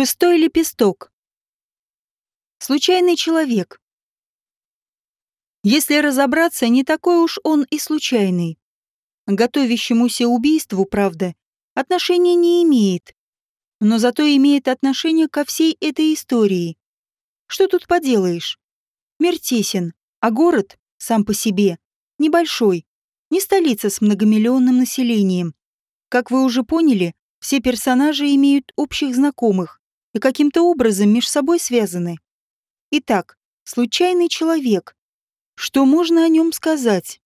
Шестой лепесток. Случайный человек. Если разобраться, не такой уж он и случайный. Готовящемуся убийству, правда, отношения не имеет. Но зато имеет отношение ко всей этой истории. Что тут поделаешь? Мир тесен, а город, сам по себе, небольшой, не столица с многомиллионным населением. Как вы уже поняли, все персонажи имеют общих знакомых и каким-то образом между собой связаны. Итак, случайный человек. Что можно о нем сказать?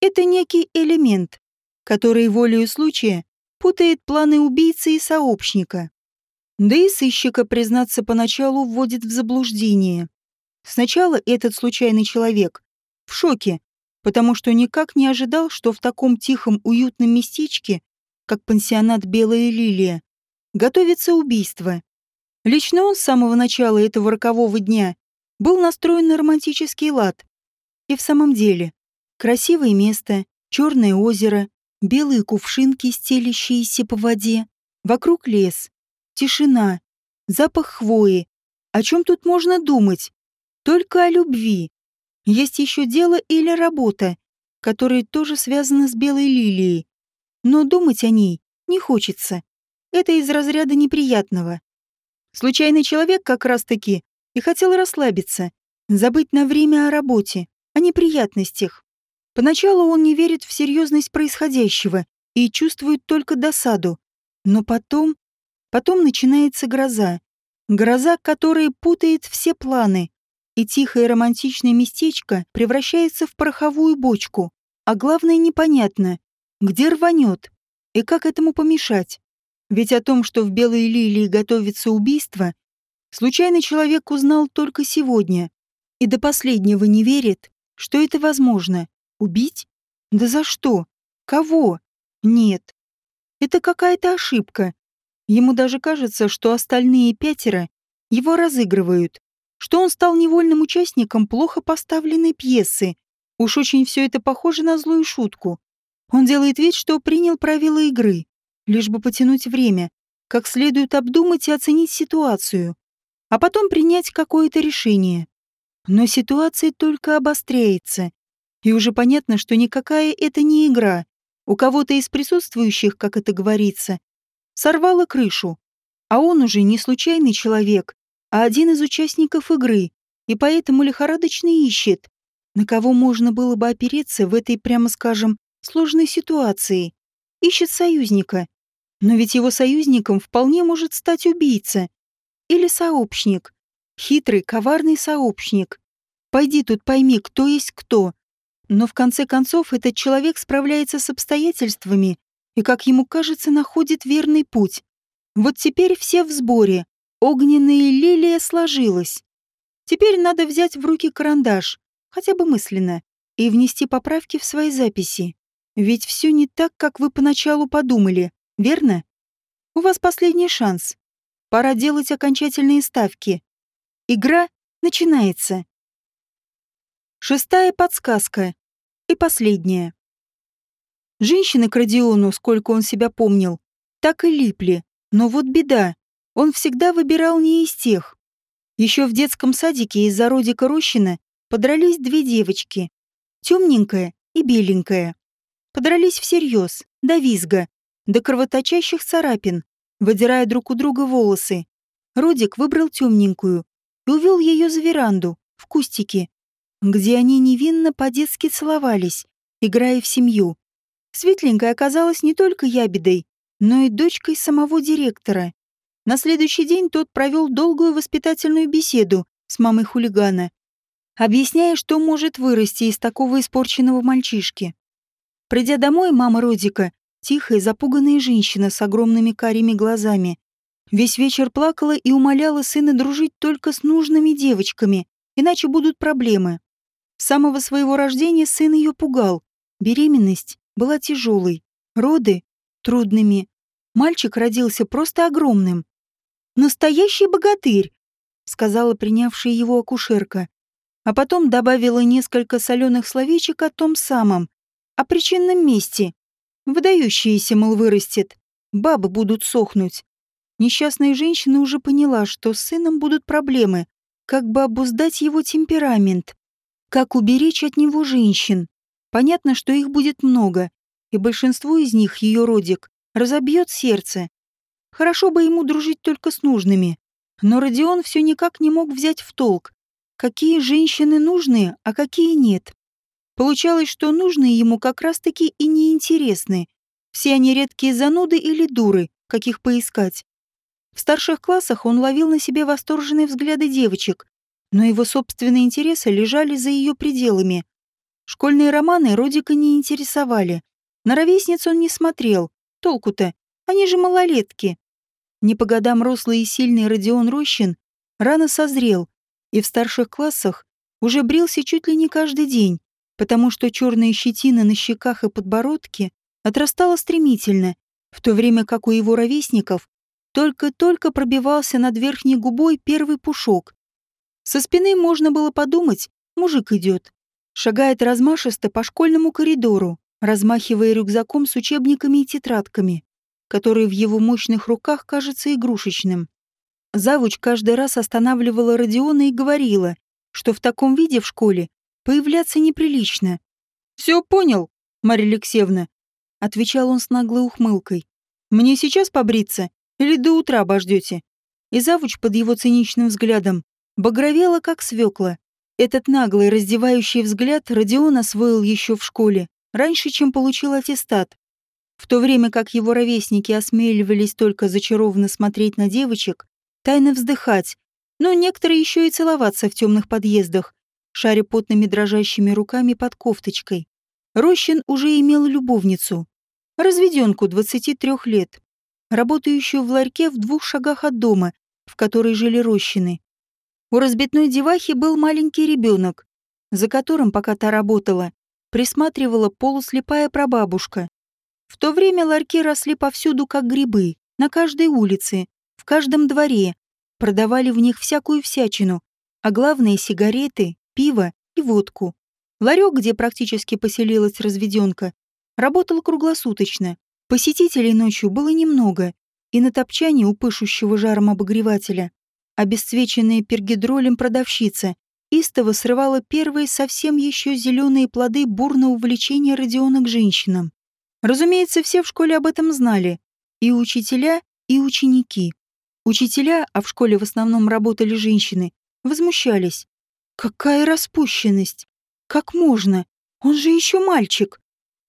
Это некий элемент, который волею случая путает планы убийцы и сообщника. Да и сыщика, признаться, поначалу вводит в заблуждение. Сначала этот случайный человек в шоке, потому что никак не ожидал, что в таком тихом уютном местечке как пансионат «Белая лилия», готовится убийство. Лично он с самого начала этого рокового дня был настроен на романтический лад. И в самом деле, красивое место, черное озеро, белые кувшинки, стелящиеся по воде, вокруг лес, тишина, запах хвои. О чем тут можно думать? Только о любви. Есть еще дело или работа, которые тоже связаны с белой лилией но думать о ней не хочется. Это из разряда неприятного. Случайный человек как раз-таки и хотел расслабиться, забыть на время о работе, о неприятностях. Поначалу он не верит в серьезность происходящего и чувствует только досаду. Но потом... Потом начинается гроза. Гроза, которая путает все планы, и тихое романтичное местечко превращается в пороховую бочку. А главное непонятно, где рванет? И как этому помешать? Ведь о том, что в Белой Лилии готовится убийство, случайный человек узнал только сегодня. И до последнего не верит, что это возможно. Убить? Да за что? Кого? Нет. Это какая-то ошибка. Ему даже кажется, что остальные пятеро его разыгрывают, что он стал невольным участником плохо поставленной пьесы. Уж очень все это похоже на злую шутку. Он делает вид, что принял правила игры, лишь бы потянуть время, как следует обдумать и оценить ситуацию, а потом принять какое-то решение. Но ситуация только обостряется, и уже понятно, что никакая это не игра. У кого-то из присутствующих, как это говорится, сорвало крышу, а он уже не случайный человек, а один из участников игры, и поэтому лихорадочно ищет, на кого можно было бы опереться в этой, прямо скажем, сложной ситуации. Ищет союзника. Но ведь его союзником вполне может стать убийца. Или сообщник. Хитрый, коварный сообщник. Пойди тут пойми, кто есть кто. Но в конце концов этот человек справляется с обстоятельствами и, как ему кажется, находит верный путь. Вот теперь все в сборе. Огненная лилия сложилась. Теперь надо взять в руки карандаш, хотя бы мысленно, и внести поправки в свои записи. Ведь все не так, как вы поначалу подумали, верно? У вас последний шанс. Пора делать окончательные ставки. Игра начинается. Шестая подсказка. И последняя. Женщины к Родиону, сколько он себя помнил, так и липли. Но вот беда. Он всегда выбирал не из тех. Еще в детском садике из-за Родика Рощина подрались две девочки. Темненькая и беленькая. Подрались всерьез, до визга, до кровоточащих царапин, выдирая друг у друга волосы. Родик выбрал темненькую и увел ее за веранду, в кустики, где они невинно по-детски целовались, играя в семью. Светленькая оказалась не только ябедой, но и дочкой самого директора. На следующий день тот провел долгую воспитательную беседу с мамой хулигана, объясняя, что может вырасти из такого испорченного мальчишки. Придя домой, мама Родика, тихая, запуганная женщина с огромными карими глазами, весь вечер плакала и умоляла сына дружить только с нужными девочками, иначе будут проблемы. С самого своего рождения сын ее пугал. Беременность была тяжелой, роды — трудными. Мальчик родился просто огромным. «Настоящий богатырь!» — сказала принявшая его акушерка. А потом добавила несколько соленых словечек о том самом, о причинном месте. Выдающиеся, мол, вырастет. Бабы будут сохнуть. Несчастная женщина уже поняла, что с сыном будут проблемы, как бы обуздать его темперамент, как уберечь от него женщин. Понятно, что их будет много, и большинству из них ее родик разобьет сердце. Хорошо бы ему дружить только с нужными, но Родион все никак не мог взять в толк, какие женщины нужны, а какие нет. Получалось, что нужные ему как раз-таки и неинтересны. Все они редкие зануды или дуры, каких поискать. В старших классах он ловил на себе восторженные взгляды девочек, но его собственные интересы лежали за ее пределами. Школьные романы Родика не интересовали. На ровесниц он не смотрел. Толку-то, они же малолетки. Не по годам рослый и сильный Родион Рощин рано созрел и в старших классах уже брился чуть ли не каждый день, потому что черная щетина на щеках и подбородке отрастала стремительно, в то время как у его ровесников только-только пробивался над верхней губой первый пушок. Со спины можно было подумать, мужик идет. Шагает размашисто по школьному коридору, размахивая рюкзаком с учебниками и тетрадками, который в его мощных руках кажется игрушечным. Завуч каждый раз останавливала Родиона и говорила, что в таком виде в школе появляться неприлично. «Все понял, Марья Алексеевна», — отвечал он с наглой ухмылкой. «Мне сейчас побриться или до утра обождете?» И завуч под его циничным взглядом багровела, как свекла. Этот наглый, раздевающий взгляд Родион освоил еще в школе, раньше, чем получил аттестат. В то время как его ровесники осмеливались только зачарованно смотреть на девочек, тайно вздыхать, но некоторые еще и целоваться в темных подъездах, шаря потными дрожащими руками под кофточкой. Рощин уже имел любовницу, разведенку 23 лет, работающую в ларьке в двух шагах от дома, в которой жили Рощины. У разбитной девахи был маленький ребенок, за которым, пока та работала, присматривала полуслепая прабабушка. В то время ларьки росли повсюду, как грибы, на каждой улице, в каждом дворе, продавали в них всякую всячину, а главное — сигареты, пиво и водку. Ларек, где практически поселилась разведенка, работал круглосуточно. Посетителей ночью было немного, и на топчане у пышущего жаром обогревателя обесцвеченная пергидролем продавщица истово срывала первые совсем еще зеленые плоды бурного увлечения Родиона к женщинам. Разумеется, все в школе об этом знали. И учителя, и ученики. Учителя, а в школе в основном работали женщины, возмущались. Какая распущенность! Как можно? Он же еще мальчик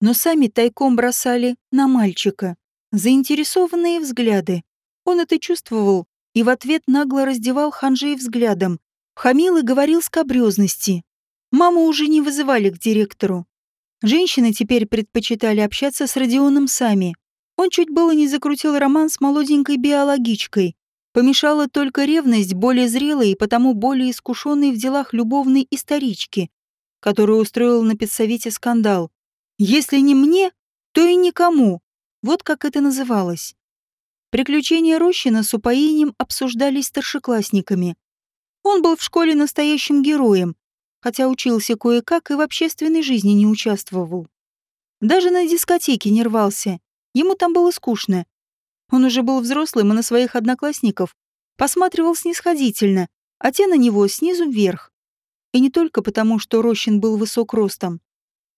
но сами тайком бросали на мальчика. Заинтересованные взгляды. Он это чувствовал и в ответ нагло раздевал ханжей взглядом. Хамил и говорил скобрезности. Маму уже не вызывали к директору. Женщины теперь предпочитали общаться с Родионом сами. Он чуть было не закрутил роман с молоденькой биологичкой. Помешала только ревность более зрелой и потому более искушенной в делах любовной исторички, которую устроил на педсовете скандал. Если не мне, то и никому. Вот как это называлось. Приключения Рощина с упоением обсуждались старшеклассниками. Он был в школе настоящим героем, хотя учился кое-как и в общественной жизни не участвовал. Даже на дискотеке не рвался, ему там было скучно. Он уже был взрослым и на своих одноклассников посматривал снисходительно, а те на него снизу вверх. И не только потому, что Рощин был высок ростом.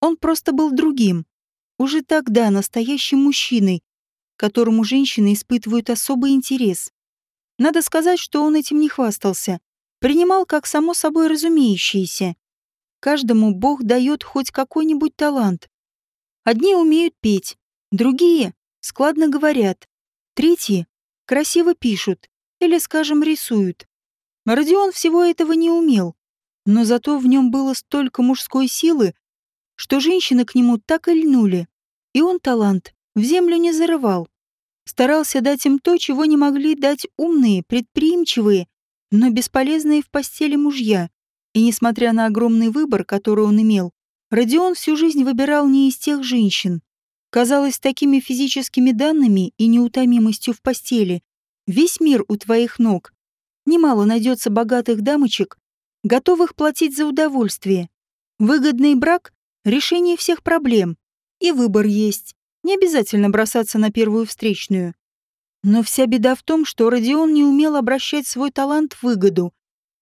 Он просто был другим. Уже тогда настоящим мужчиной, которому женщины испытывают особый интерес. Надо сказать, что он этим не хвастался. Принимал как само собой разумеющееся. Каждому Бог дает хоть какой-нибудь талант. Одни умеют петь, другие складно говорят, третьи красиво пишут или, скажем, рисуют. Родион всего этого не умел, но зато в нем было столько мужской силы, что женщины к нему так и льнули. И он талант в землю не зарывал. Старался дать им то, чего не могли дать умные, предприимчивые, но бесполезные в постели мужья. И несмотря на огромный выбор, который он имел, Родион всю жизнь выбирал не из тех женщин. Казалось, такими физическими данными и неутомимостью в постели весь мир у твоих ног. Немало найдется богатых дамочек, готовых платить за удовольствие. Выгодный брак решение всех проблем. И выбор есть. Не обязательно бросаться на первую встречную. Но вся беда в том, что Родион не умел обращать свой талант в выгоду.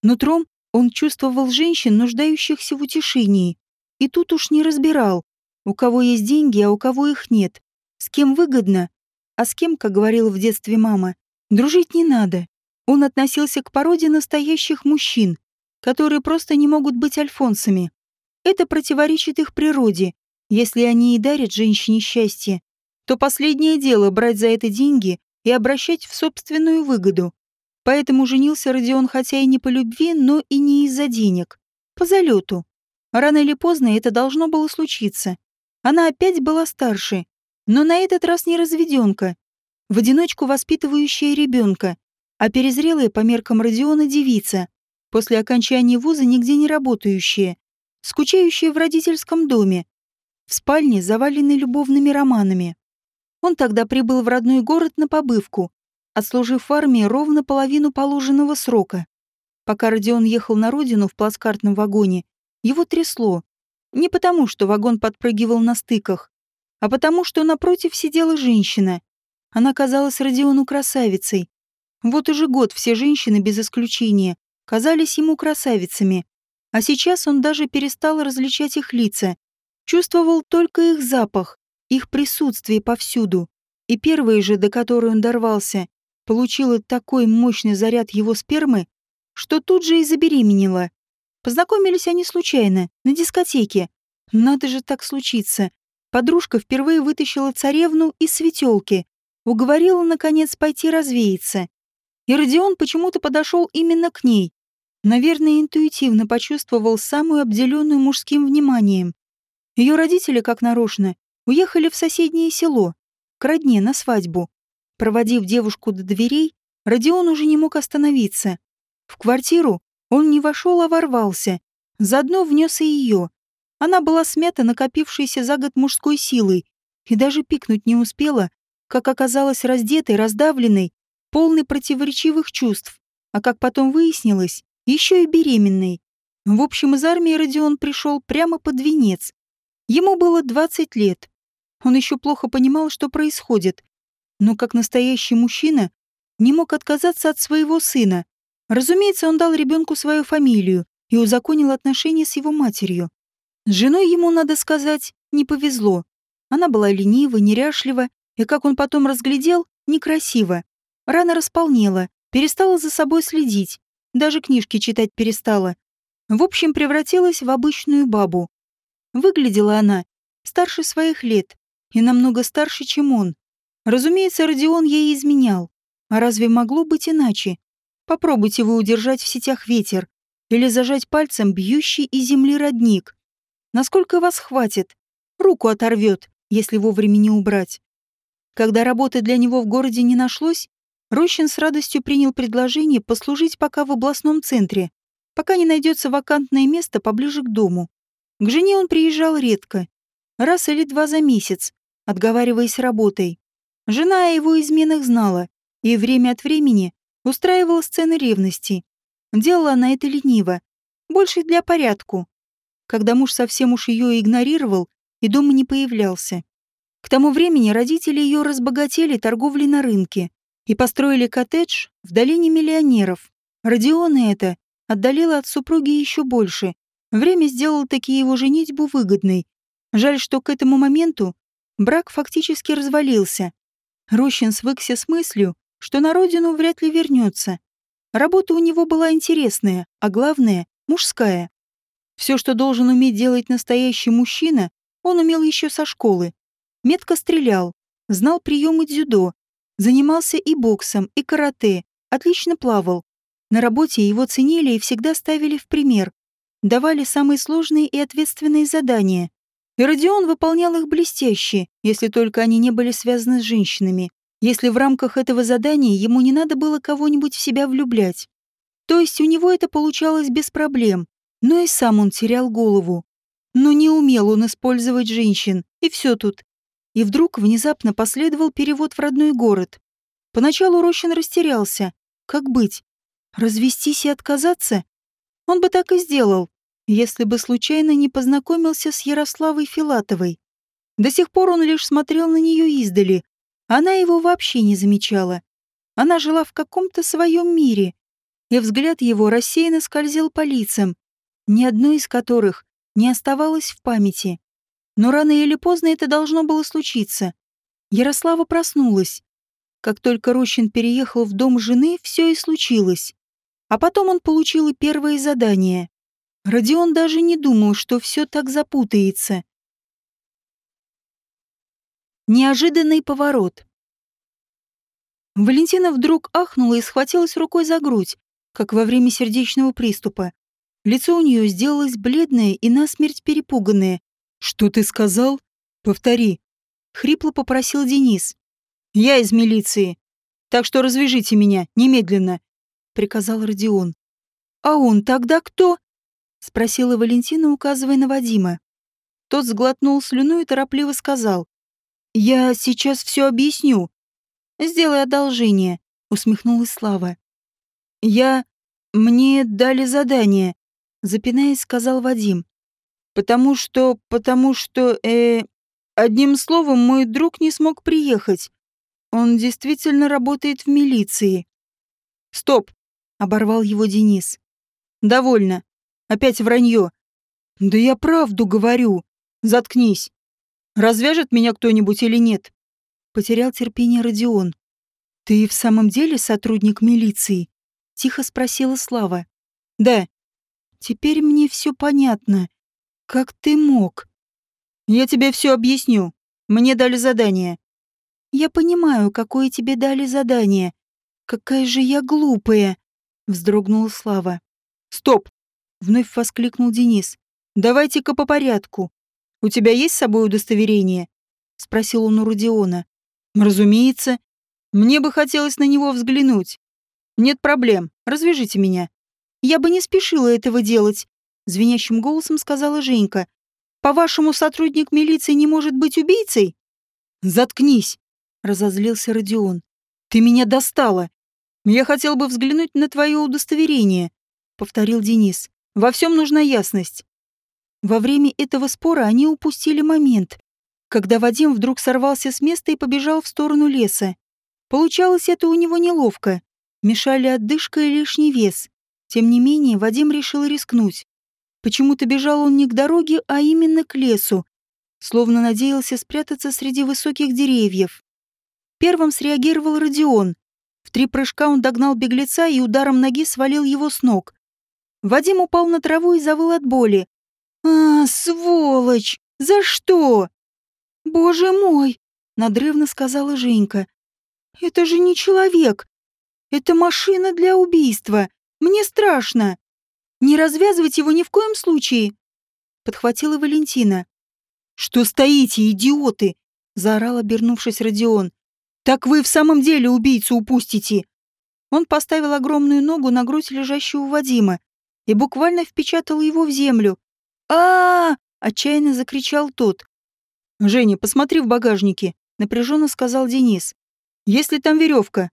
Нутром он чувствовал женщин, нуждающихся в утешении. И тут уж не разбирал, у кого есть деньги, а у кого их нет. С кем выгодно, а с кем, как говорила в детстве мама, дружить не надо. Он относился к породе настоящих мужчин, которые просто не могут быть альфонсами. Это противоречит их природе. Если они и дарят женщине счастье, то последнее дело брать за это деньги и обращать в собственную выгоду. Поэтому женился Родион хотя и не по любви, но и не из-за денег. По залету. Рано или поздно это должно было случиться. Она опять была старше, но на этот раз не разведенка, в одиночку воспитывающая ребенка, а перезрелая по меркам Родиона девица, после окончания вуза нигде не работающая, скучающая в родительском доме, в спальне, заваленной любовными романами. Он тогда прибыл в родной город на побывку, отслужив в армии ровно половину положенного срока. Пока Родион ехал на родину в плацкартном вагоне, его трясло. Не потому, что вагон подпрыгивал на стыках, а потому, что напротив сидела женщина. Она казалась Родиону красавицей. Вот уже год все женщины без исключения казались ему красавицами, а сейчас он даже перестал различать их лица, чувствовал только их запах, их присутствие повсюду. И первая же, до которой он дорвался, получила такой мощный заряд его спермы, что тут же и забеременела. Познакомились они случайно, на дискотеке. Надо же так случиться. Подружка впервые вытащила царевну из светелки, уговорила, наконец, пойти развеяться. И Родион почему-то подошел именно к ней. Наверное, интуитивно почувствовал самую обделенную мужским вниманием. Ее родители, как нарочно, уехали в соседнее село, к родне на свадьбу. Проводив девушку до дверей, Родион уже не мог остановиться. В квартиру он не вошел, а ворвался. Заодно внес и ее. Она была смята накопившейся за год мужской силой и даже пикнуть не успела, как оказалась раздетой, раздавленной, полной противоречивых чувств, а как потом выяснилось, еще и беременной. В общем, из армии Родион пришел прямо под венец. Ему было 20 лет. Он еще плохо понимал, что происходит, но как настоящий мужчина не мог отказаться от своего сына. Разумеется, он дал ребенку свою фамилию и узаконил отношения с его матерью. С женой ему, надо сказать, не повезло. Она была ленива, неряшлива, и, как он потом разглядел, некрасива. Рано располнела, перестала за собой следить, даже книжки читать перестала. В общем, превратилась в обычную бабу. Выглядела она старше своих лет и намного старше, чем он. Разумеется, Родион ей изменял. А разве могло быть иначе? Попробуйте вы удержать в сетях ветер или зажать пальцем бьющий из земли родник. Насколько вас хватит? Руку оторвет, если вовремя не убрать. Когда работы для него в городе не нашлось, Рощин с радостью принял предложение послужить пока в областном центре, пока не найдется вакантное место поближе к дому. К жене он приезжал редко, раз или два за месяц, отговариваясь работой. Жена о его изменах знала и время от времени устраивала сцены ревности. Делала она это лениво, больше для порядку. Когда муж совсем уж ее игнорировал и дома не появлялся. К тому времени родители ее разбогатели торговли на рынке и построили коттедж в долине миллионеров. Родиона это отдалило от супруги еще больше. Время сделало таки его женитьбу выгодной. Жаль, что к этому моменту брак фактически развалился. Рощин свыкся с мыслью, что на родину вряд ли вернется. Работа у него была интересная, а главное — мужская. Все, что должен уметь делать настоящий мужчина, он умел еще со школы. Метко стрелял, знал приемы дзюдо, занимался и боксом, и карате, отлично плавал. На работе его ценили и всегда ставили в пример, давали самые сложные и ответственные задания. И Родион выполнял их блестяще, если только они не были связаны с женщинами, если в рамках этого задания ему не надо было кого-нибудь в себя влюблять. То есть у него это получалось без проблем, но и сам он терял голову. Но не умел он использовать женщин, и все тут. И вдруг внезапно последовал перевод в родной город. Поначалу Рощин растерялся. Как быть? Развестись и отказаться? Он бы так и сделал, если бы случайно не познакомился с Ярославой Филатовой. До сих пор он лишь смотрел на нее издали. Она его вообще не замечала. Она жила в каком-то своем мире, и взгляд его рассеянно скользил по лицам, ни одно из которых не оставалось в памяти. Но рано или поздно это должно было случиться. Ярослава проснулась. Как только Рощин переехал в дом жены, все и случилось. А потом он получил и первое задание. Родион даже не думал, что все так запутается. Неожиданный поворот. Валентина вдруг ахнула и схватилась рукой за грудь, как во время сердечного приступа. Лицо у нее сделалось бледное и насмерть перепуганное. «Что ты сказал? Повтори», — хрипло попросил Денис. «Я из милиции, так что развяжите меня немедленно», — приказал Родион. «А он тогда кто?» — спросила Валентина, указывая на Вадима. Тот сглотнул слюну и торопливо сказал. «Я сейчас все объясню. Сделай одолжение», — усмехнулась Слава. «Я... Мне дали задание», — запинаясь, сказал Вадим. «Потому что... Потому что... Э... Одним словом, мой друг не смог приехать. Он действительно работает в милиции». «Стоп!» — оборвал его Денис. «Довольно. Опять вранье». «Да я правду говорю. Заткнись. Развяжет меня кто-нибудь или нет?» Потерял терпение Родион. «Ты в самом деле сотрудник милиции?» — тихо спросила Слава. «Да. Теперь мне все понятно. Как ты мог?» «Я тебе все объясню. Мне дали задание». «Я понимаю, какое тебе дали задание. Какая же я глупая!» — вздрогнула Слава. «Стоп!» — вновь воскликнул Денис. «Давайте-ка по порядку. У тебя есть с собой удостоверение?» — спросил он у Родиона. «Разумеется. Мне бы хотелось на него взглянуть. Нет проблем, развяжите меня. Я бы не спешила этого делать, звенящим голосом сказала Женька. По-вашему, сотрудник милиции не может быть убийцей? Заткнись, разозлился Родион. Ты меня достала. Я хотел бы взглянуть на твое удостоверение, повторил Денис. Во всем нужна ясность. Во время этого спора они упустили момент, когда Вадим вдруг сорвался с места и побежал в сторону леса. Получалось это у него неловко. Мешали отдышка и лишний вес. Тем не менее, Вадим решил рискнуть. Почему-то бежал он не к дороге, а именно к лесу, словно надеялся спрятаться среди высоких деревьев. Первым среагировал Родион. В три прыжка он догнал беглеца и ударом ноги свалил его с ног. Вадим упал на траву и завыл от боли. «А, сволочь! За что?» «Боже мой!» — надрывно сказала Женька. «Это же не человек! Это машина для убийства. Мне страшно. Не развязывать его ни в коем случае. Подхватила Валентина. Что стоите, идиоты? Заорал, обернувшись Родион. Так вы в самом деле убийцу упустите. Он поставил огромную ногу на грудь лежащего Вадима и буквально впечатал его в землю. А, отчаянно закричал тот. «Женя, посмотри в багажнике», — напряженно сказал Денис. «Есть ли там веревка?»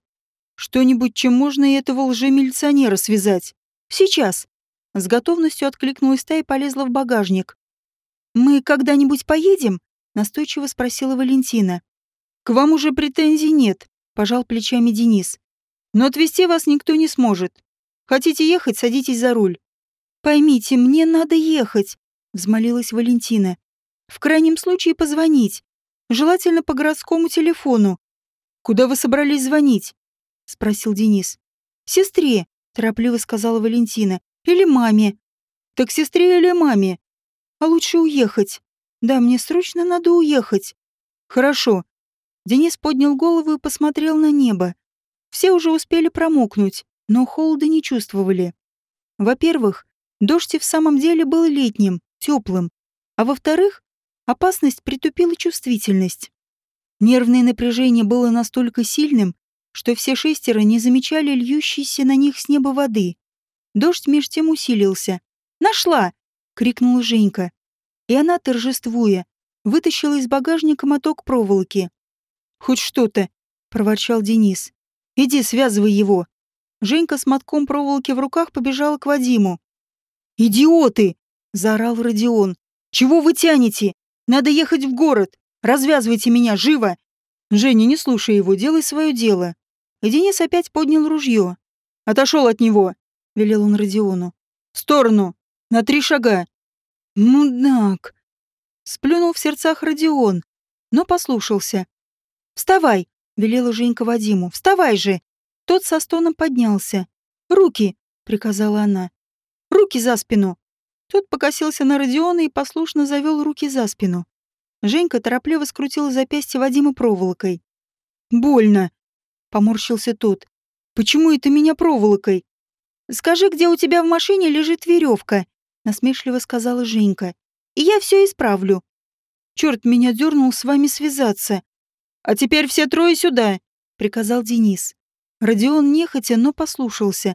Что-нибудь, чем можно этого лжемилиционера связать. Сейчас. С готовностью откликнулась та и полезла в багажник. «Мы когда-нибудь поедем?» — настойчиво спросила Валентина. «К вам уже претензий нет», — пожал плечами Денис. «Но отвезти вас никто не сможет. Хотите ехать, садитесь за руль». «Поймите, мне надо ехать», — взмолилась Валентина. «В крайнем случае позвонить. Желательно по городскому телефону». «Куда вы собрались звонить?» — спросил Денис. «Сестре», — торопливо сказала Валентина. «Или маме». «Так сестре или маме?» «А лучше уехать. Да, мне срочно надо уехать». «Хорошо». Денис поднял голову и посмотрел на небо. Все уже успели промокнуть, но холода не чувствовали. Во-первых, дождь и в самом деле был летним, теплым. А во-вторых, опасность притупила чувствительность. Нервное напряжение было настолько сильным, что все шестеро не замечали льющейся на них с неба воды. Дождь меж тем усилился. «Нашла!» — крикнула Женька. И она, торжествуя, вытащила из багажника моток проволоки. «Хоть что-то!» — проворчал Денис. «Иди, связывай его!» Женька с мотком проволоки в руках побежала к Вадиму. «Идиоты!» — заорал Родион. «Чего вы тянете? Надо ехать в город! Развязывайте меня, живо!» «Женя, не слушай его, делай свое дело!» и Денис опять поднял ружье. «Отошел от него!» — велел он Родиону. «В сторону! На три шага!» «Мудак!» — сплюнул в сердцах Родион, но послушался. «Вставай!» — велела Женька Вадиму. «Вставай же!» Тот со стоном поднялся. «Руки!» — приказала она. «Руки за спину!» Тот покосился на Родиона и послушно завел руки за спину. Женька торопливо скрутила запястье Вадима проволокой. «Больно!» — поморщился тот. «Почему это меня проволокой?» «Скажи, где у тебя в машине лежит веревка», — насмешливо сказала Женька. «И я все исправлю». «Черт меня дернул с вами связаться». «А теперь все трое сюда», — приказал Денис. Родион нехотя, но послушался.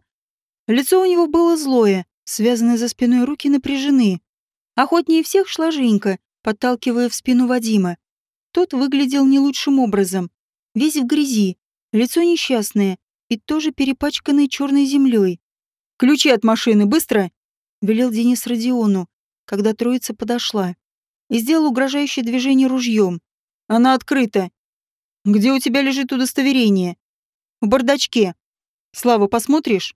Лицо у него было злое, связанные за спиной руки напряжены. Охотнее всех шла Женька, подталкивая в спину Вадима. Тот выглядел не лучшим образом. Весь в грязи, лицо несчастное и тоже перепачканное черной землей. «Ключи от машины, быстро!» — велел Денис Родиону, когда троица подошла. И сделал угрожающее движение ружьем. «Она открыта. Где у тебя лежит удостоверение?» «В бардачке. Слава, посмотришь?»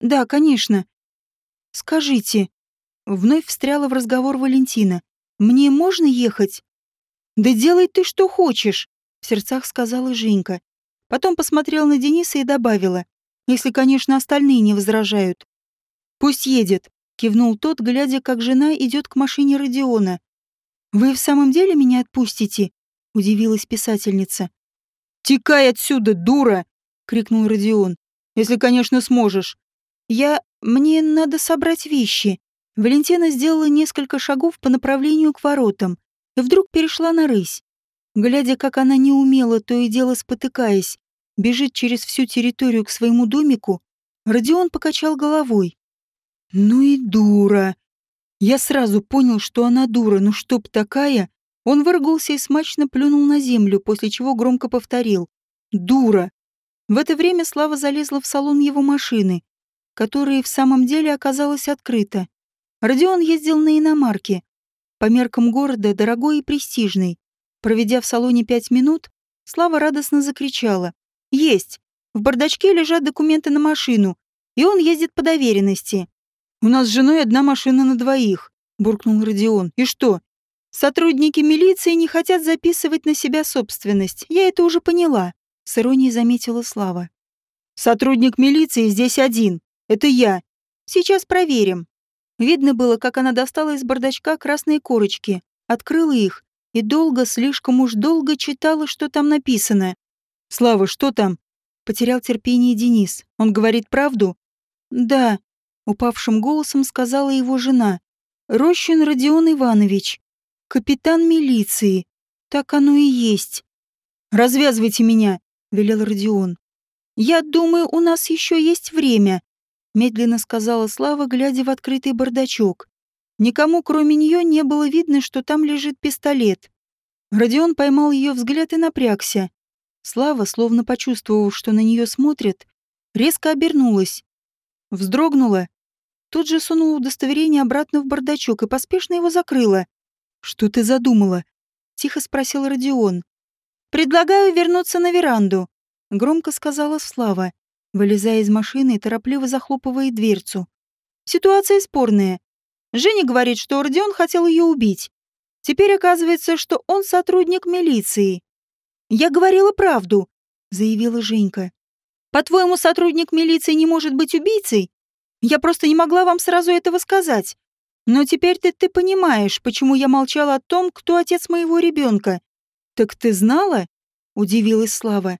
«Да, конечно. Скажите...» Вновь встряла в разговор Валентина. «Мне можно ехать?» «Да делай ты что хочешь», — в сердцах сказала Женька. Потом посмотрела на Дениса и добавила, «если, конечно, остальные не возражают». «Пусть едет», — кивнул тот, глядя, как жена идет к машине Родиона. «Вы в самом деле меня отпустите?» — удивилась писательница. «Текай отсюда, дура!» — крикнул Родион. «Если, конечно, сможешь. Я... Мне надо собрать вещи». Валентина сделала несколько шагов по направлению к воротам и вдруг перешла на рысь. Глядя, как она неумело, то и дело спотыкаясь, бежит через всю территорию к своему домику, Родион покачал головой. «Ну и дура!» Я сразу понял, что она дура, ну чтоб такая... Он выругался и смачно плюнул на землю, после чего громко повторил. «Дура!» В это время Слава залезла в салон его машины, которая в самом деле оказалась открыта. Родион ездил на иномарке. По меркам города дорогой и престижный. Проведя в салоне пять минут, Слава радостно закричала. «Есть! В бардачке лежат документы на машину, и он ездит по доверенности». «У нас с женой одна машина на двоих», — буркнул Родион. «И что? Сотрудники милиции не хотят записывать на себя собственность. Я это уже поняла», — с иронией заметила Слава. «Сотрудник милиции здесь один. Это я. Сейчас проверим». Видно было, как она достала из бардачка красные корочки, открыла их и долго, слишком уж долго читала, что там написано. «Слава, что там?» Потерял терпение Денис. «Он говорит правду?» «Да», — упавшим голосом сказала его жена. «Рощин Родион Иванович. Капитан милиции. Так оно и есть». «Развязывайте меня», — велел Родион. «Я думаю, у нас еще есть время», медленно сказала Слава, глядя в открытый бардачок. Никому, кроме нее, не было видно, что там лежит пистолет. Родион поймал ее взгляд и напрягся. Слава, словно почувствовав, что на нее смотрят, резко обернулась. Вздрогнула. Тут же сунула удостоверение обратно в бардачок и поспешно его закрыла. «Что ты задумала?» — тихо спросил Родион. «Предлагаю вернуться на веранду», — громко сказала Слава вылезая из машины торопливо захлопывая дверцу. Ситуация спорная. Женя говорит, что Родион хотел ее убить. Теперь оказывается, что он сотрудник милиции. «Я говорила правду», — заявила Женька. «По-твоему, сотрудник милиции не может быть убийцей? Я просто не могла вам сразу этого сказать. Но теперь ты, ты понимаешь, почему я молчала о том, кто отец моего ребенка. Так ты знала?» — удивилась Слава.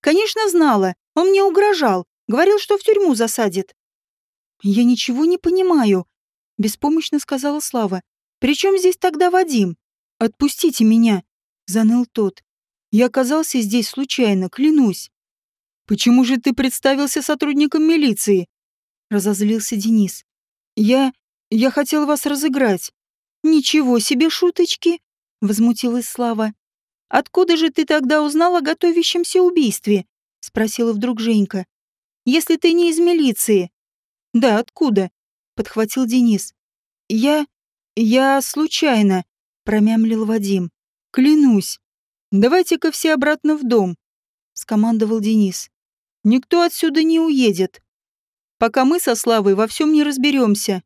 «Конечно знала. Он мне угрожал, говорил, что в тюрьму засадит. Я ничего не понимаю, беспомощно сказала Слава. Причем здесь тогда Вадим? Отпустите меня, заныл тот. Я оказался здесь случайно, клянусь. Почему же ты представился сотрудником милиции? разозлился Денис. Я я хотел вас разыграть. Ничего себе шуточки, возмутилась Слава. Откуда же ты тогда узнала о готовящемся убийстве? — спросила вдруг Женька. «Если ты не из милиции». «Да, откуда?» — подхватил Денис. «Я... я случайно», — промямлил Вадим. «Клянусь. Давайте-ка все обратно в дом», — скомандовал Денис. Никто отсюда не уедет, пока мы со Славой во всем не разберемся.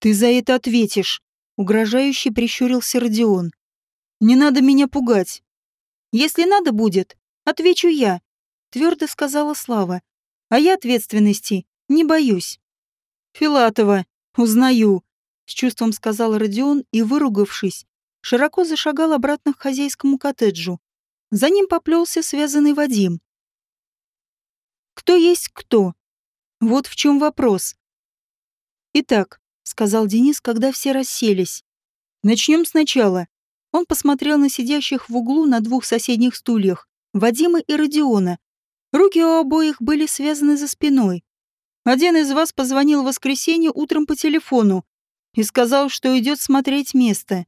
Ты за это ответишь, угрожающе прищурился Родион. Не надо меня пугать. Если надо будет, отвечу я, твердо сказала Слава. А я ответственности не боюсь. Филатова, узнаю, с чувством сказал Родион и, выругавшись, широко зашагал обратно к хозяйскому коттеджу. За ним поплелся связанный Вадим. Кто есть кто? Вот в чем вопрос. Итак, сказал Денис, когда все расселись. Начнем сначала. Он посмотрел на сидящих в углу на двух соседних стульях, Вадима и Родиона. Руки у обоих были связаны за спиной. Один из вас позвонил в воскресенье утром по телефону и сказал, что идет смотреть место.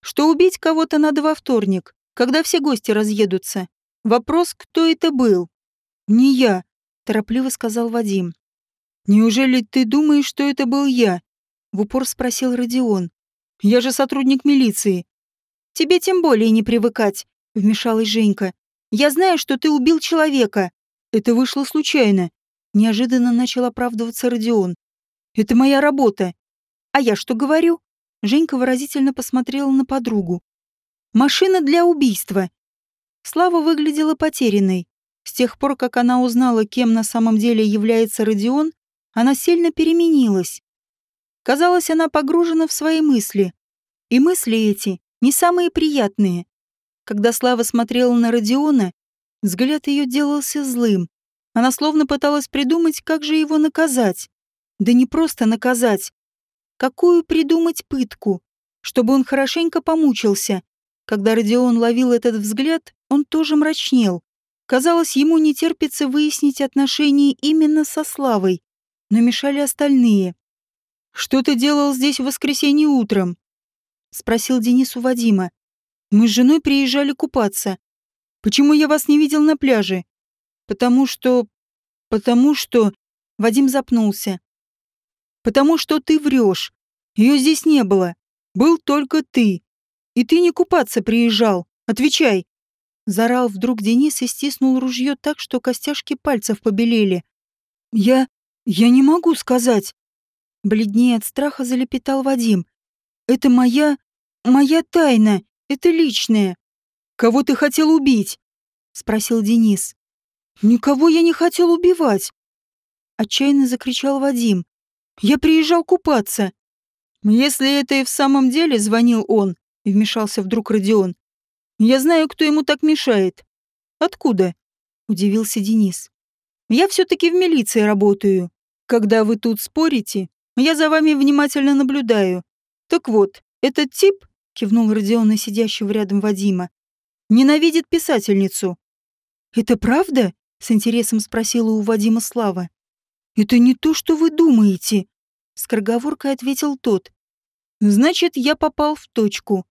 Что убить кого-то надо во вторник, когда все гости разъедутся. Вопрос, кто это был? Не я, торопливо сказал Вадим. Неужели ты думаешь, что это был я? В упор спросил Родион. Я же сотрудник милиции. Тебе тем более не привыкать, вмешалась Женька. Я знаю, что ты убил человека. Это вышло случайно. Неожиданно начал оправдываться Родион. Это моя работа. А я что говорю? Женька выразительно посмотрела на подругу. Машина для убийства. Слава выглядела потерянной. С тех пор, как она узнала, кем на самом деле является Родион, она сильно переменилась. Казалось, она погружена в свои мысли. И мысли эти не самые приятные. Когда Слава смотрела на Родиона, взгляд ее делался злым. Она словно пыталась придумать, как же его наказать. Да не просто наказать. Какую придумать пытку, чтобы он хорошенько помучился. Когда Родион ловил этот взгляд, он тоже мрачнел. Казалось, ему не терпится выяснить отношения именно со Славой, но мешали остальные. «Что ты делал здесь в воскресенье утром?» — спросил Денис у Вадима. «Мы с женой приезжали купаться. Почему я вас не видел на пляже?» «Потому что... потому что...» Вадим запнулся. «Потому что ты врешь. Ее здесь не было. Был только ты. И ты не купаться приезжал. Отвечай!» Зарал вдруг Денис и стиснул ружье так, что костяшки пальцев побелели. «Я... я не могу сказать!» Бледнее от страха залепетал Вадим. Это моя... моя тайна. Это личное. Кого ты хотел убить? Спросил Денис. Никого я не хотел убивать. Отчаянно закричал Вадим. Я приезжал купаться. Если это и в самом деле звонил он, вмешался вдруг Родион. Я знаю, кто ему так мешает. Откуда? Удивился Денис. Я все-таки в милиции работаю. Когда вы тут спорите, я за вами внимательно наблюдаю. Так вот, этот тип, кивнул Родион на сидящего рядом Вадима, ненавидит писательницу. Это правда? С интересом спросила у Вадима Слава. Это не то, что вы думаете, скороговоркой ответил тот. Значит, я попал в точку.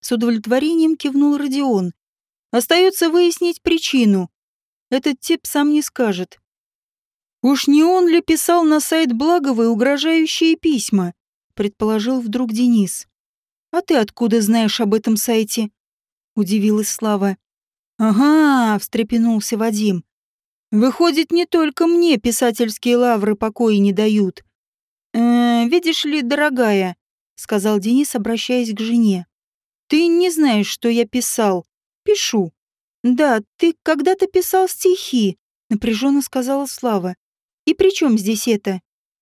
С удовлетворением кивнул Родион. Остается выяснить причину. Этот тип сам не скажет. Уж не он ли писал на сайт Благовой угрожающие письма? предположил вдруг Денис. «А ты откуда знаешь об этом сайте?» — удивилась Слава. «Ага», — встрепенулся Вадим. «Выходит, не только мне писательские лавры покоя не дают. «Э, «Видишь ли, дорогая», — сказал Денис, обращаясь к жене. «Ты не знаешь, что я писал. Пишу». «Да, ты когда-то писал стихи», — напряженно сказала Слава. «И при чем здесь это?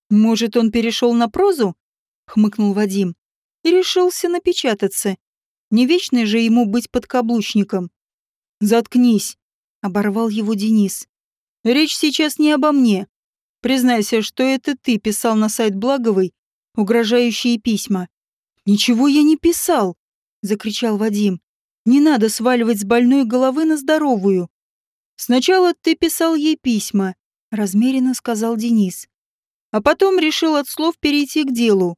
Может, он перешел на прозу?» — хмыкнул Вадим. «И решился напечататься. Не вечно же ему быть подкаблучником». «Заткнись», — оборвал его Денис. «Речь сейчас не обо мне. Признайся, что это ты писал на сайт Благовой угрожающие письма». «Ничего я не писал», — закричал Вадим. «Не надо сваливать с больной головы на здоровую». «Сначала ты писал ей письма», — размеренно сказал Денис. «А потом решил от слов перейти к делу.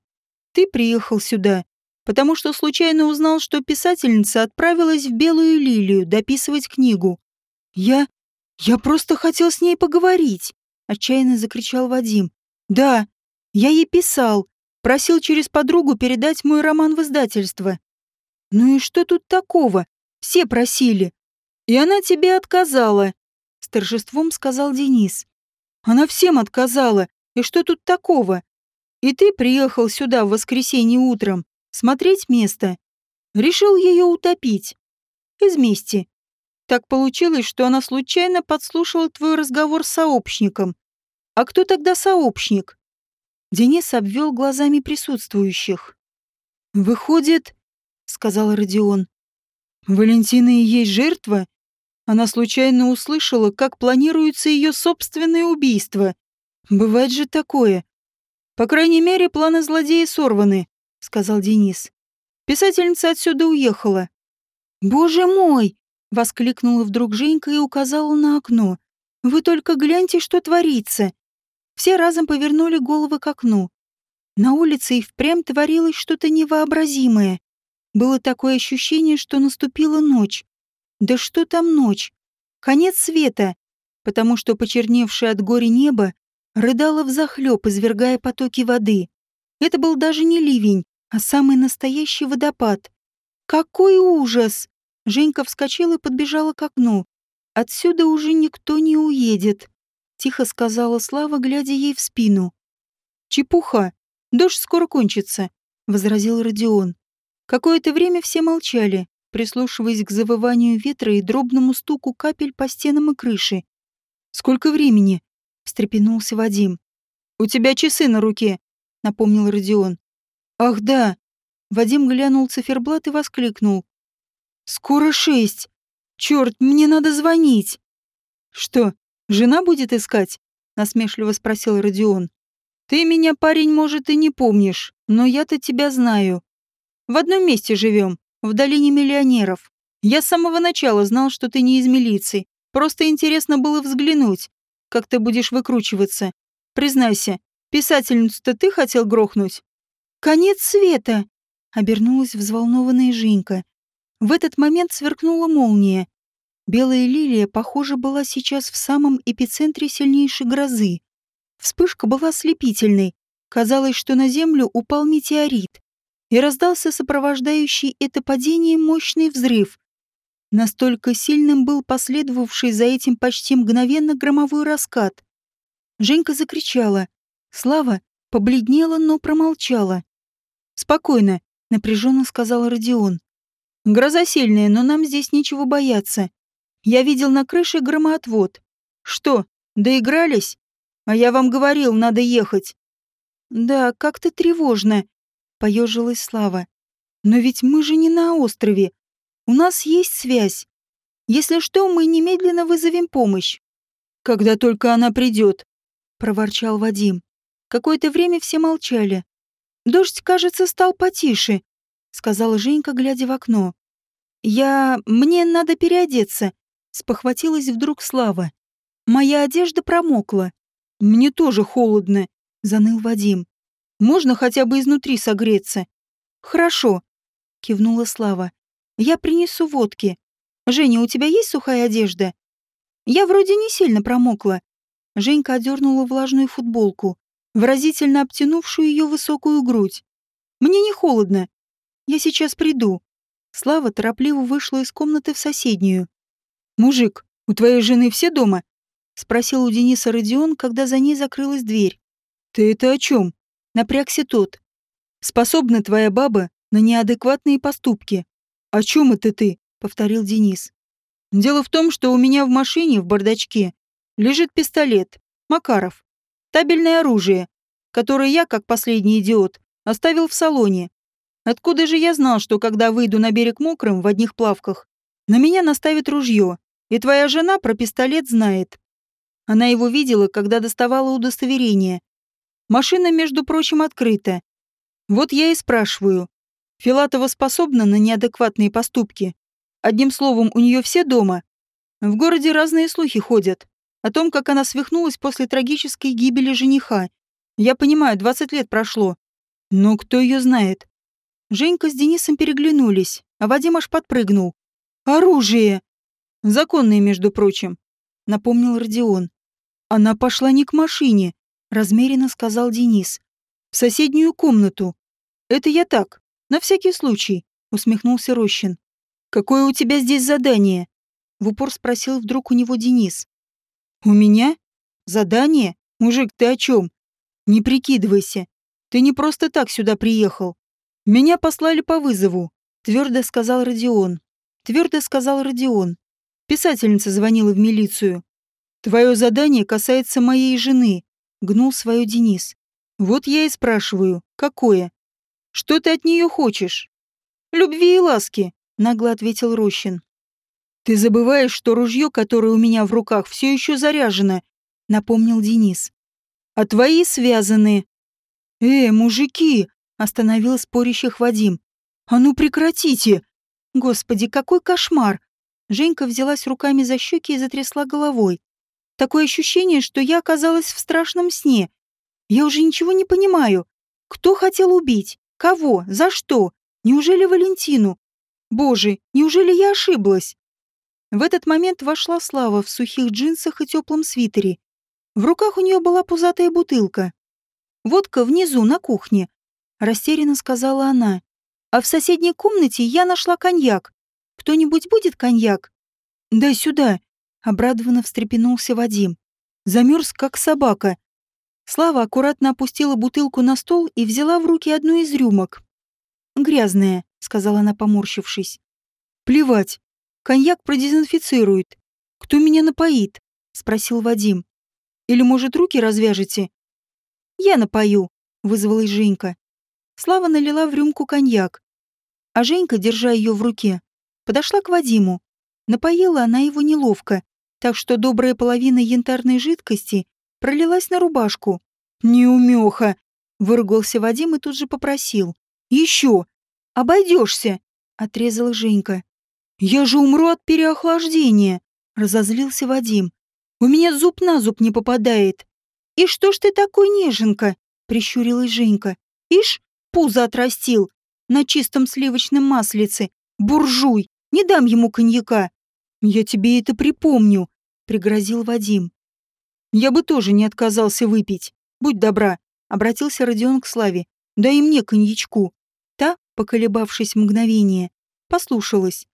Ты приехал сюда, потому что случайно узнал, что писательница отправилась в Белую Лилию дописывать книгу. Я... я просто хотел с ней поговорить, отчаянно закричал Вадим. Да, я ей писал, просил через подругу передать мой роман в издательство. Ну и что тут такого? Все просили. И она тебе отказала. С торжеством сказал Денис. Она всем отказала. И что тут такого? И ты приехал сюда в воскресенье утром смотреть место. Решил ее утопить. Из мести. Так получилось, что она случайно подслушала твой разговор с сообщником. А кто тогда сообщник? Денис обвел глазами присутствующих. «Выходит, — сказал Родион, — Валентина и есть жертва? Она случайно услышала, как планируется ее собственное убийство. Бывает же такое. По крайней мере, планы злодея сорваны, — сказал Денис. Писательница отсюда уехала. «Боже мой!» — воскликнула вдруг Женька и указала на окно. «Вы только гляньте, что творится!» Все разом повернули головы к окну. На улице и впрямь творилось что-то невообразимое. Было такое ощущение, что наступила ночь. Да что там ночь? Конец света, потому что почерневшее от горя небо рыдало взахлёб, извергая потоки воды. Это был даже не ливень, а самый настоящий водопад. Какой ужас! Женька вскочила и подбежала к окну. Отсюда уже никто не уедет. — тихо сказала Слава, глядя ей в спину. «Чепуха. Дождь скоро кончится», — возразил Родион. Какое-то время все молчали, прислушиваясь к завыванию ветра и дробному стуку капель по стенам и крыше. «Сколько времени?» — встрепенулся Вадим. «У тебя часы на руке», — напомнил Родион. «Ах, да!» Вадим глянул циферблат и воскликнул. «Скоро шесть! Черт, мне надо звонить!» «Что, Жена будет искать?» — насмешливо спросил Родион. «Ты меня, парень, может, и не помнишь, но я-то тебя знаю. В одном месте живем, в долине миллионеров. Я с самого начала знал, что ты не из милиции. Просто интересно было взглянуть, как ты будешь выкручиваться. Признайся, писательницу-то ты хотел грохнуть?» «Конец света!» — обернулась взволнованная Женька. В этот момент сверкнула молния, Белая лилия, похоже, была сейчас в самом эпицентре сильнейшей грозы. Вспышка была ослепительной. Казалось, что на Землю упал метеорит. И раздался сопровождающий это падение мощный взрыв. Настолько сильным был последовавший за этим почти мгновенно громовой раскат. Женька закричала. Слава побледнела, но промолчала. «Спокойно», — напряженно сказал Родион. «Гроза сильная, но нам здесь нечего бояться. Я видел на крыше громоотвод. Что, доигрались? А я вам говорил, надо ехать. Да, как-то тревожно, поежилась Слава. Но ведь мы же не на острове. У нас есть связь. Если что, мы немедленно вызовем помощь. Когда только она придет, проворчал Вадим. Какое-то время все молчали. Дождь, кажется, стал потише, сказала Женька, глядя в окно. Я... мне надо переодеться. Спохватилась вдруг Слава. «Моя одежда промокла. Мне тоже холодно», — заныл Вадим. «Можно хотя бы изнутри согреться?» «Хорошо», — кивнула Слава. «Я принесу водки. Женя, у тебя есть сухая одежда?» «Я вроде не сильно промокла». Женька одернула влажную футболку, выразительно обтянувшую ее высокую грудь. «Мне не холодно. Я сейчас приду». Слава торопливо вышла из комнаты в соседнюю. «Мужик, у твоей жены все дома?» — спросил у Дениса Родион, когда за ней закрылась дверь. «Ты это о чем? напрягся тот. «Способна твоя баба на неадекватные поступки». «О чем это ты?» — повторил Денис. «Дело в том, что у меня в машине в бардачке лежит пистолет, Макаров, табельное оружие, которое я, как последний идиот, оставил в салоне. Откуда же я знал, что когда выйду на берег мокрым в одних плавках, на меня наставит ружье, и твоя жена про пистолет знает. Она его видела, когда доставала удостоверение. Машина, между прочим, открыта. Вот я и спрашиваю. Филатова способна на неадекватные поступки? Одним словом, у нее все дома? В городе разные слухи ходят. О том, как она свихнулась после трагической гибели жениха. Я понимаю, 20 лет прошло. Но кто ее знает? Женька с Денисом переглянулись, а Вадим аж подпрыгнул. «Оружие!» Законные, между прочим, напомнил Родион. Она пошла не к машине, размеренно сказал Денис. В соседнюю комнату. Это я так, на всякий случай, усмехнулся Рощин. Какое у тебя здесь задание? В упор спросил вдруг у него Денис. «У меня? Задание? Мужик, ты о чем? Не прикидывайся. Ты не просто так сюда приехал. Меня послали по вызову», — твердо сказал Родион. Твердо сказал Родион. Писательница звонила в милицию. «Твое задание касается моей жены», — гнул свое Денис. «Вот я и спрашиваю, какое? Что ты от нее хочешь?» «Любви и ласки», — нагло ответил Рощин. «Ты забываешь, что ружье, которое у меня в руках, все еще заряжено», — напомнил Денис. «А твои связаны». «Э, мужики!» — остановил спорящих Вадим. «А ну прекратите!» «Господи, какой кошмар!» Женька взялась руками за щеки и затрясла головой. Такое ощущение, что я оказалась в страшном сне. Я уже ничего не понимаю. Кто хотел убить? Кого? За что? Неужели Валентину? Боже, неужели я ошиблась? В этот момент вошла Слава в сухих джинсах и теплом свитере. В руках у нее была пузатая бутылка. «Водка внизу, на кухне», — растерянно сказала она. «А в соседней комнате я нашла коньяк. Кто-нибудь будет коньяк?» «Дай сюда», Обрадованно встрепенулся Вадим. Замерз, как собака. Слава аккуратно опустила бутылку на стол и взяла в руки одну из рюмок. «Грязная», — сказала она, поморщившись. «Плевать. Коньяк продезинфицирует. Кто меня напоит?» — спросил Вадим. «Или, может, руки развяжете?» «Я напою», — вызвалась Женька. Слава налила в рюмку коньяк, а Женька, держа ее в руке, подошла к Вадиму. Напоила она его неловко, так что добрая половина янтарной жидкости пролилась на рубашку. «Неумеха!» — выругался Вадим и тут же попросил. «Еще! Обойдешься!» — отрезала Женька. «Я же умру от переохлаждения!» — разозлился Вадим. «У меня зуб на зуб не попадает!» «И что ж ты такой неженка?» — прищурилась Женька. «Ишь, пузо отрастил! На чистом сливочном маслице! Буржуй! Не дам ему коньяка!» «Я тебе это припомню», — пригрозил Вадим. «Я бы тоже не отказался выпить. Будь добра», — обратился Родион к Славе. «Дай мне коньячку». Та, поколебавшись мгновение, послушалась.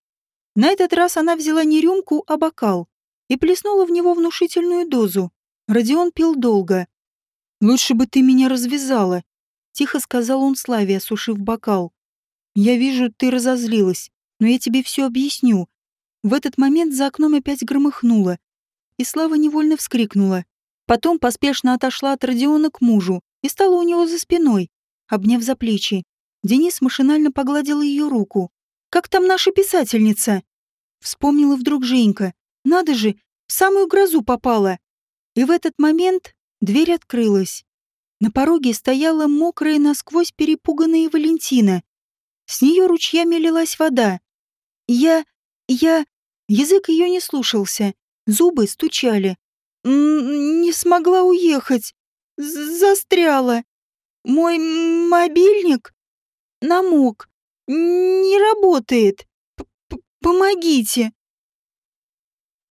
На этот раз она взяла не рюмку, а бокал и плеснула в него внушительную дозу. Родион пил долго. «Лучше бы ты меня развязала», — тихо сказал он Славе, осушив бокал. «Я вижу, ты разозлилась, но я тебе все объясню. В этот момент за окном опять громыхнуло, и Слава невольно вскрикнула. Потом поспешно отошла от Родиона к мужу и стала у него за спиной, обняв за плечи. Денис машинально погладил ее руку. «Как там наша писательница?» Вспомнила вдруг Женька. «Надо же, в самую грозу попала!» И в этот момент дверь открылась. На пороге стояла мокрая насквозь перепуганная Валентина. С нее ручьями лилась вода. «Я... я...» Язык ее не слушался, зубы стучали. «Не смогла уехать. Застряла. Мой мобильник намок. Не работает. П -п Помогите!»